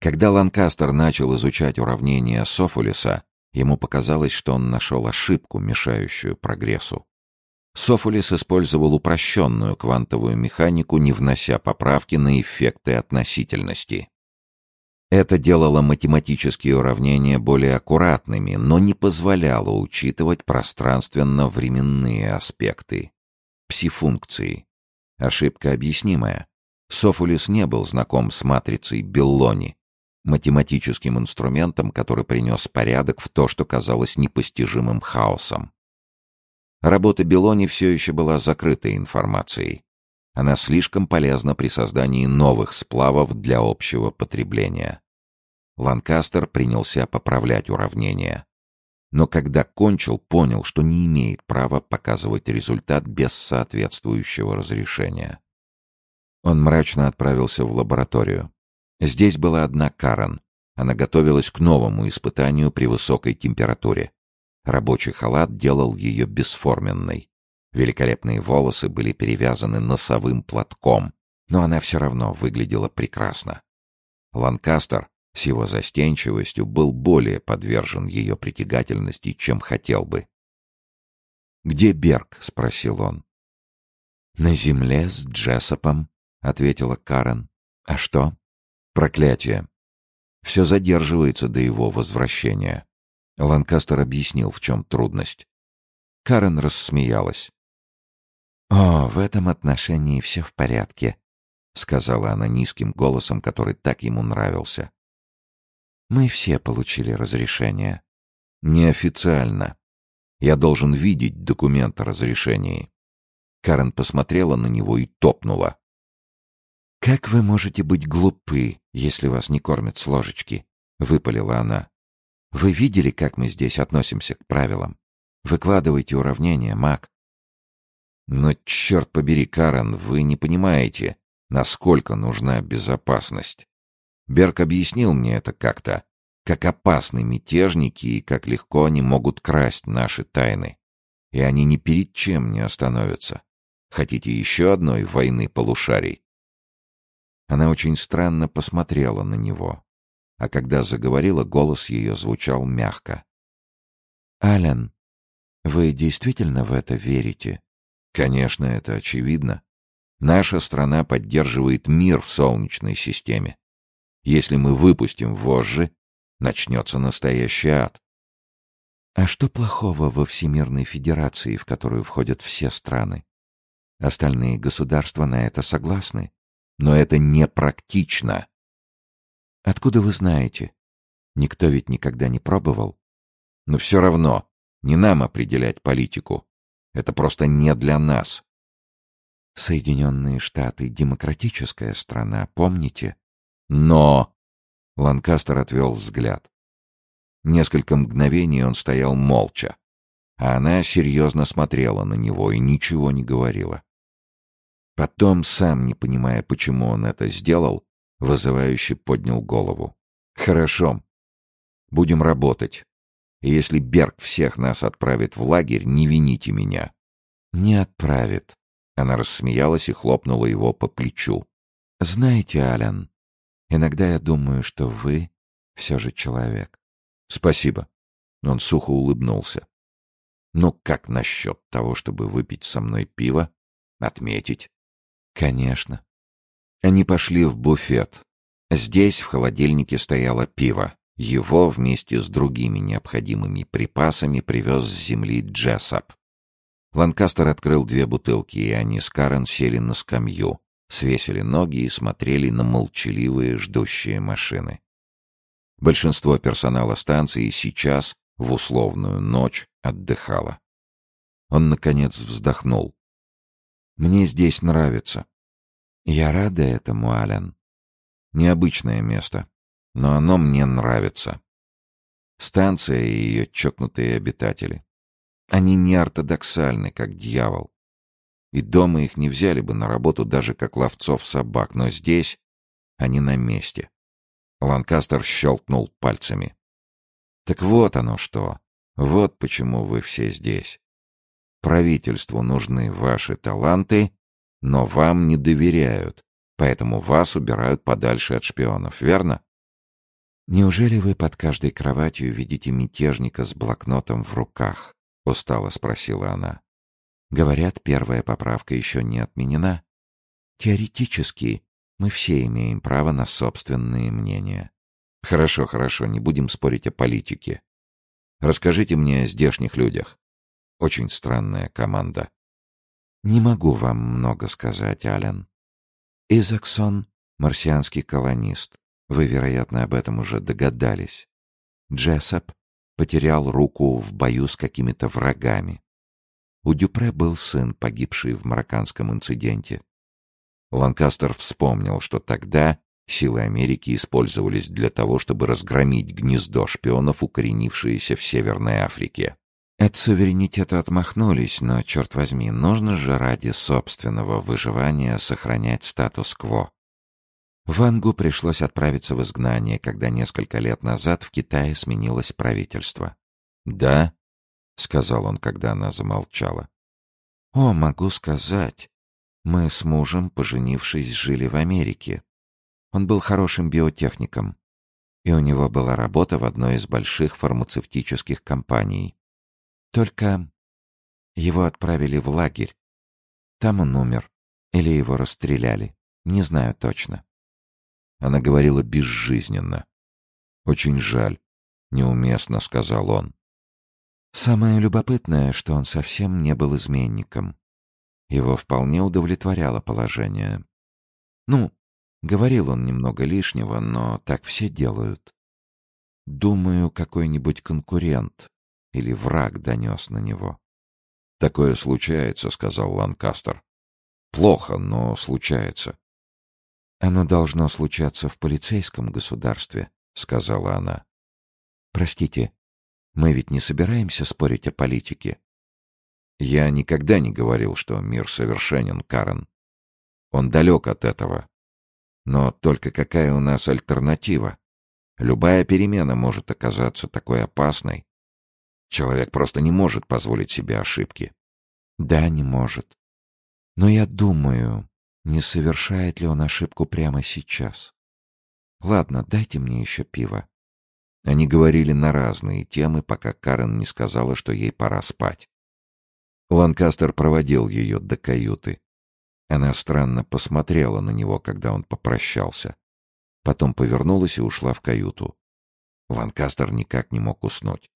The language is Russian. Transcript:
Когда Ланкастер начал изучать уравнения Софулиса, ему показалось, что он нашел ошибку, мешающую прогрессу. Софулис использовал упрощенную квантовую механику, не внося поправки на эффекты относительности. Это делало математические уравнения более аккуратными, но не позволяло учитывать пространственно-временные аспекты. Пси-функции. Ошибка объяснимая. Софулис не был знаком с матрицей Беллони, математическим инструментом, который принес порядок в то, что казалось непостижимым хаосом. Работа Белони все еще была закрытой информацией. Она слишком полезна при создании новых сплавов для общего потребления. Ланкастер принялся поправлять уравнения. Но когда кончил, понял, что не имеет права показывать результат без соответствующего разрешения. Он мрачно отправился в лабораторию. Здесь была одна Карен. Она готовилась к новому испытанию при высокой температуре. Рабочий халат делал ее бесформенной. Великолепные волосы были перевязаны носовым платком, но она все равно выглядела прекрасно. Ланкастер с его застенчивостью был более подвержен ее притягательности, чем хотел бы. «Где Берг?» — спросил он. «На земле с Джессопом», — ответила Карен. «А что?» «Проклятие. Все задерживается до его возвращения». Ланкастер объяснил, в чем трудность. Карен рассмеялась. «О, в этом отношении все в порядке», — сказала она низким голосом, который так ему нравился. «Мы все получили разрешение». «Неофициально. Я должен видеть документ о разрешении». Карен посмотрела на него и топнула. «Как вы можете быть глупы, если вас не кормят с ложечки?» — выпалила она. «Вы видели, как мы здесь относимся к правилам? Выкладывайте уравнения, маг. Но, черт побери, Карен, вы не понимаете, насколько нужна безопасность. Берг объяснил мне это как-то, как опасны мятежники и как легко они могут красть наши тайны. И они ни перед чем не остановятся. Хотите еще одной войны полушарий? Она очень странно посмотрела на него, а когда заговорила, голос ее звучал мягко. «Ален, вы действительно в это верите?» Конечно, это очевидно. Наша страна поддерживает мир в Солнечной системе. Если мы выпустим вожжи, начнется настоящий ад. А что плохого во Всемирной Федерации, в которую входят все страны? Остальные государства на это согласны. Но это непрактично. Откуда вы знаете? Никто ведь никогда не пробовал. Но все равно, не нам определять политику. Это просто не для нас. Соединенные Штаты — демократическая страна, помните? Но... Ланкастер отвел взгляд. Несколько мгновений он стоял молча, а она серьезно смотрела на него и ничего не говорила. Потом, сам не понимая, почему он это сделал, вызывающе поднял голову. «Хорошо. Будем работать. И если Берг всех нас отправит в лагерь, не вините меня». «Не отправит». Она рассмеялась и хлопнула его по плечу. «Знаете, Ален, иногда я думаю, что вы все же человек». «Спасибо». Он сухо улыбнулся. «Ну как насчет того, чтобы выпить со мной пиво? Отметить?» «Конечно». Они пошли в буфет. Здесь в холодильнике стояло пиво. Его вместе с другими необходимыми припасами привез с земли Джессап. Ланкастер открыл две бутылки, и они с Карен сели на скамью, свесили ноги и смотрели на молчаливые ждущие машины. Большинство персонала станции сейчас, в условную ночь, отдыхало. Он, наконец, вздохнул. «Мне здесь нравится». «Я рада этому, Ален. Необычное место но оно мне нравится. Станция и ее чокнутые обитатели. Они не ортодоксальны, как дьявол. И дома их не взяли бы на работу даже как ловцов собак, но здесь они на месте. Ланкастер щелкнул пальцами. Так вот оно что. Вот почему вы все здесь. Правительству нужны ваши таланты, но вам не доверяют, поэтому вас убирают подальше от шпионов, верно? «Неужели вы под каждой кроватью видите мятежника с блокнотом в руках?» — устало спросила она. «Говорят, первая поправка еще не отменена. Теоретически мы все имеем право на собственные мнения». «Хорошо, хорошо, не будем спорить о политике. Расскажите мне о здешних людях. Очень странная команда». «Не могу вам много сказать, Ален. Изаксон — марсианский колонист. Вы, вероятно, об этом уже догадались. Джессоп потерял руку в бою с какими-то врагами. У Дюпре был сын, погибший в марокканском инциденте. Ланкастер вспомнил, что тогда силы Америки использовались для того, чтобы разгромить гнездо шпионов, укоренившееся в Северной Африке. От суверенитета отмахнулись, но, черт возьми, нужно же ради собственного выживания сохранять статус-кво. Вангу пришлось отправиться в изгнание, когда несколько лет назад в Китае сменилось правительство. «Да?» — сказал он, когда она замолчала. «О, могу сказать. Мы с мужем, поженившись, жили в Америке. Он был хорошим биотехником, и у него была работа в одной из больших фармацевтических компаний. Только его отправили в лагерь. Там он умер. Или его расстреляли. Не знаю точно. Она говорила безжизненно. «Очень жаль», — неуместно сказал он. Самое любопытное, что он совсем не был изменником. Его вполне удовлетворяло положение. Ну, говорил он немного лишнего, но так все делают. Думаю, какой-нибудь конкурент или враг донес на него. «Такое случается», — сказал Ланкастер. «Плохо, но случается. «Оно должно случаться в полицейском государстве», — сказала она. «Простите, мы ведь не собираемся спорить о политике». «Я никогда не говорил, что мир совершенен, Карен. Он далек от этого. Но только какая у нас альтернатива? Любая перемена может оказаться такой опасной. Человек просто не может позволить себе ошибки». «Да, не может. Но я думаю, не совершает ли он ошибку прямо сейчас. Ладно, дайте мне еще пиво. Они говорили на разные темы, пока Карен не сказала, что ей пора спать. Ланкастер проводил ее до каюты. Она странно посмотрела на него, когда он попрощался. Потом повернулась и ушла в каюту. Ланкастер никак не мог уснуть.